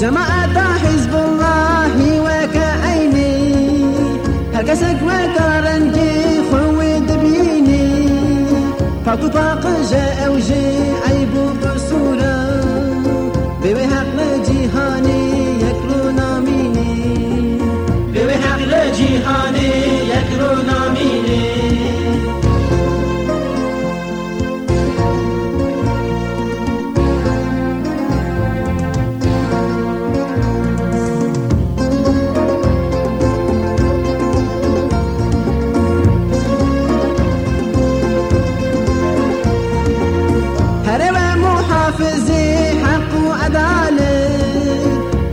جماعة حزب الله وكعيني هكسك وكرنجي خوي دبيني فاقو طاق جاء وجي عيب بصورة بيوي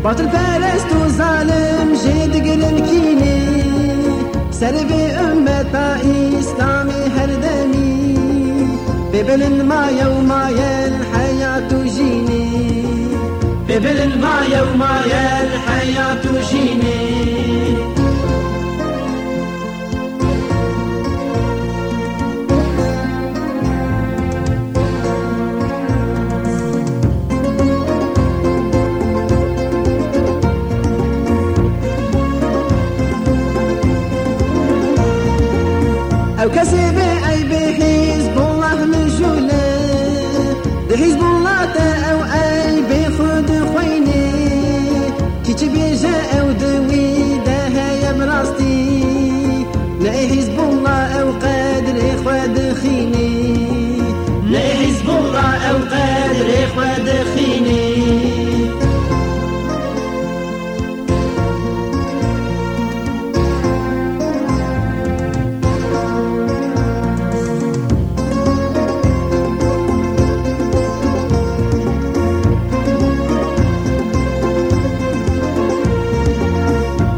باطل و ظالم جد گرن کینی سر به امت اسلامی هر دمی ببلن ما يوم الحياة جيني ببلن ما يوم أو کسی به ای به حزب الله مجوله ده حزب الله به خود خوینه کی چی بیجه أو دوی ده هی براستی نه حزب الله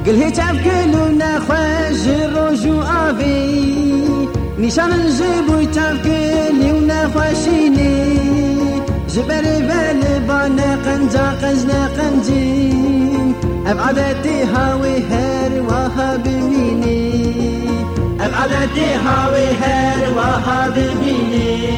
قل هيك كلنا خواج الروج وآفي. نشان نجيب ويتفكلي ونخواشيني جبر بال بانا قنجا قنجنا قنجين أبعدتي هاوي هر وهاب ميني أبعدتي هاوي هر وهاب ميني